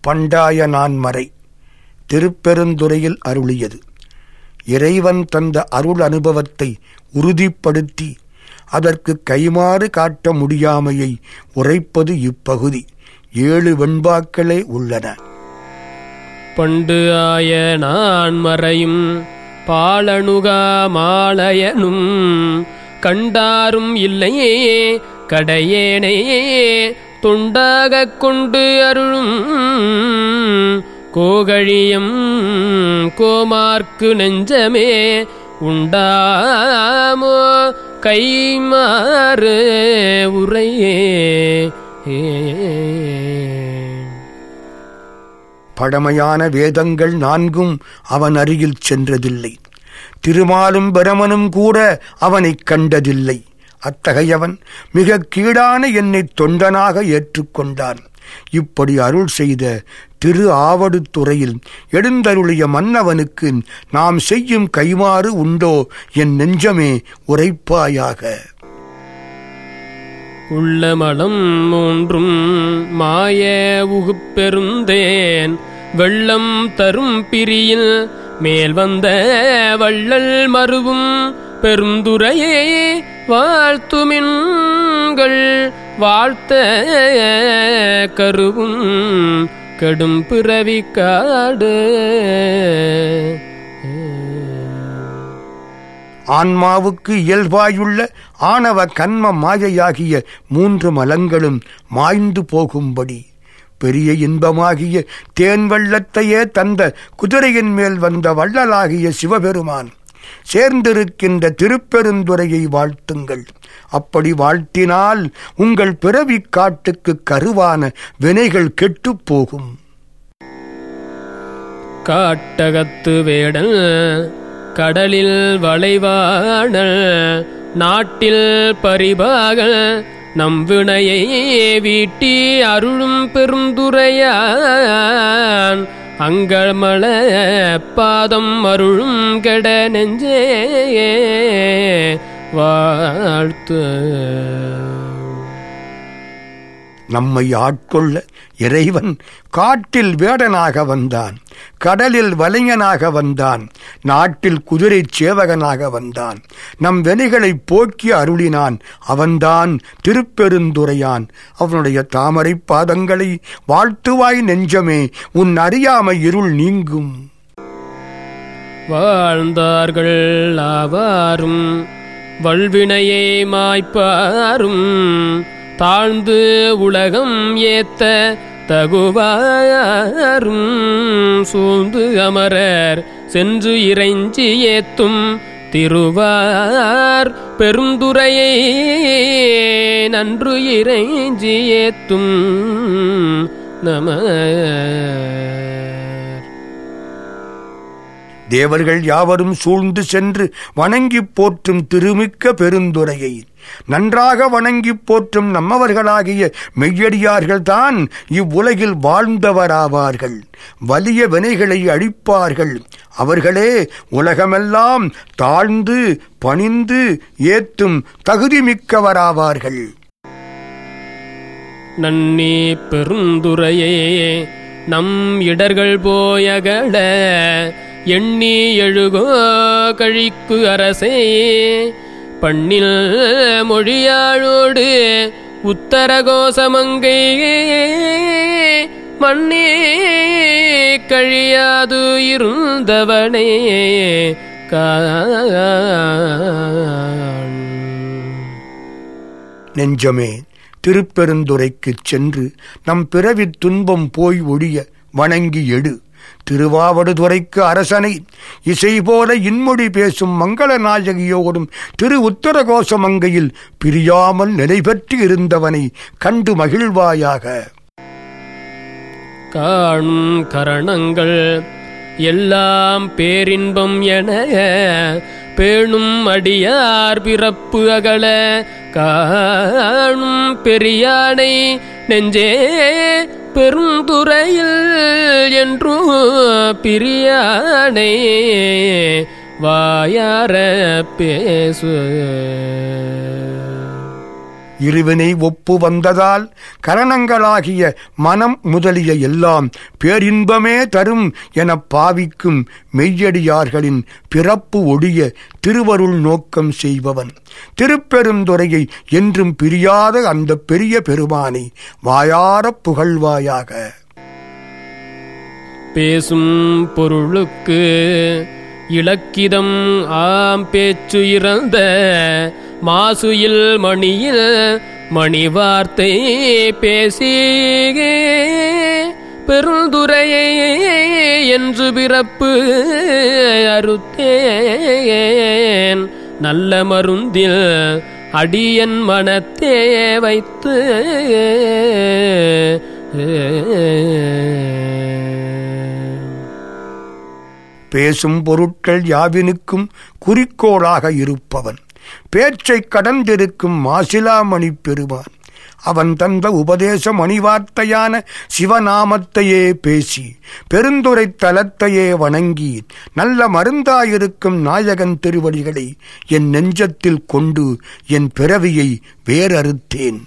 பண்டாய நான்மறை திருப்பெருந்துறையில் அருளியது. இறைவன் தந்த அருள் அனுபவத்தை உறுதிப்படுத்தி அதற்கு கைமாறு காட்ட முடியாமையை உரைப்பது இப்பகுதி. ஏழு வெண்பாக்களே உள்ளன. பண்டு ஆய நான்மறையும் பாலணுகா மாலயனும் கண்டாரும் இல்லையே கடையேனே தொண்டாகக் கொண்டு அருளும் கோகழியம் கோமார்க்கு நெஞ்சமே உண்டாமோ? கைமாறு உரையே பழமையான வேதங்கள் நான்கும் அவன் அருகில் சென்றதில்லை. திருமாலும் பிரமனும் கூட அவனைக் கண்டதில்லை. அத்தகையவன் மிக கீழான என்னை தொண்டனாக ஏற்றுக்கொண்டான். இப்படி அருள் செய்த திரு ஆவடுத்துறையில் எழுந்தருளிய மன்னவனுக்கு நாம் செய்யும் கைமாறு உண்டோ என் நெஞ்சமே உரைப்பாயாக. உள்ளமலம் மூன்றும் மாய உகுப்பெருந்தேன் வெள்ளம் தரும் பிரியில் மேல் வந்த வள்ளல் மருவும் பெருந்துரையே வாழ்த்துமின்கள். வாழ்த்த கருவும் கடும் பிறவி காடு. ஆன்மாவுக்கு இயல்பாயுள்ள ஆணவ கண்ம மாயையாகிய மூன்று மலங்களும் மாய்ந்து போகும்படி. பெரிய இன்பமாகிய தேன் வெள்ளத்தையே தந்த குதிரையின் மேல் வந்த வள்ளலாகிய சிவபெருமான் சேர்ந்திருக்கின்ற திருப்பெருந்துறையை வாழ்த்துங்கள். அப்படி வாழ்த்தினால் உங்கள் பிறவி காட்டுக்கு கருவான வினைகள் கெட்டுப் போகும். காட்டகத்து வேடல் கடலில் வளைவாடல் நாட்டில் பரிபாகல் நம் வினையை வீட்டி அருளும் பெருந்துரையான். அங்கமள பாதம் அருளும் கெட நெஞ்சே வாழ்த்து. நம்மை ஆட்கொள்ள இறைவன் காட்டில் வேடனாக வந்தான். கடலில் வலைஞனாக வந்தான். நாட்டில் குதிரை சேவகனாக வந்தான். நம் வெனிகளை போக்கி அருளினான். அவன்தான் திருப்பெருந்துரையான். அவனுடைய தாமரை பாதங்களை வாழ்த்துவாய் நெஞ்சமே. உன் அறியாமை இருள் நீங்கும். வாழ்ந்தார்கள் ஆவாரும். வல்வினையை மாய்ப்பாரும். தாழ்ந்து உலகம் ஏத்த தகுவாரும் சூழ்ந்து அமரர். சென்று இறைஞ்சி ஏத்தும் திருவார் பெருந்துரையை நன்று இறைஞ்சி ஏத்தும் நம தேவர்கள் யாவரும் சூழ்ந்து சென்று வணங்கிப் போற்றும் திருமிக்க பெருந்துரையை நன்றாக வணங்கிப் போற்றும் நம்மவர்களாகிய மெய்யடியார்கள்தான் இவ்வுலகில் வாழ்ந்தவராவார்கள். வலிய வினைகளை அழிப்பார்கள். அவர்களே உலகமெல்லாம் தாழ்ந்து பணிந்து ஏத்தும் தகுதிமிக்கவராவார்கள். நன்னே பெருந்துரையே நம் இடர்கள் போயகட எண்ணி எழுகோ கழிக்கு அரசே. பண்ணில் மொழியாழோடு உத்தரகோசமங்கை மண்ணே கழியாது இருந்தவனே. நெஞ்சமே திருப்பெருந்துறைக்குச் சென்று நம் பிறவித் துன்பம் போய் ஒழிய வணங்கி எடு. திருவாவடுதுறைக்கு அரசனை இசை போல இன்மொழி பேசும் மங்கள நாயகியோடும் திரு உத்தரகோசமங்கையில் பிரியாமல் நிலை பெற்று இருந்தவனை கண்டு மகிழ்வாயாக. காணும் கரணங்கள் எல்லாம் பேரின்பம் என பேணும் அடியார் பிறப்பு அகல. காணும் பெரியானை நெஞ்சே பெருந்துறையில் என்றும் பிரியானை வாயார பேசு. இருவினை ஒப்பு வந்ததால் கரணங்களாகிய மனம் முதலிய எல்லாம் பேரின்பமே தரும் எனப் பாவிக்கும் மெய்யடியார்களின் பிறப்பு ஒடிய திருவருள் நோக்கம் செய்பவன். திருப்பெருந்துறையை என்றும் பிரியாத அந்த பெரிய பெருமானை வாயாரப் புகழ்வாயாக. பேசும் பொருளுக்கு இலக்கிதம் ஆம் பேச்சு இறந்த மாசுயில் மணியில் மணி வார்த்தை பேசி பெருந்துரையை என்று பிறப்பு அறுத்தேன். நல்ல மருந்தில் அடியன் மனத்தே வைத்து பேசும் பொருட்கள் யாவினுக்கும் குறிக்கோளாக இருப்பவன். பேச்சைக் கடந்திருக்கும் மாசிலாமணி பெறுவான். அவன் தந்த உபதேச மணிவார்த்தையான சிவநாமத்தையே பேசி பெருந்துரை தலத்தையே வணங்கி நல்ல மருந்தாயிருக்கும் நாயகன் திருவடிகளை என் நெஞ்சத்தில் கொண்டு என் பிறவியை வேறறுத்தேன்.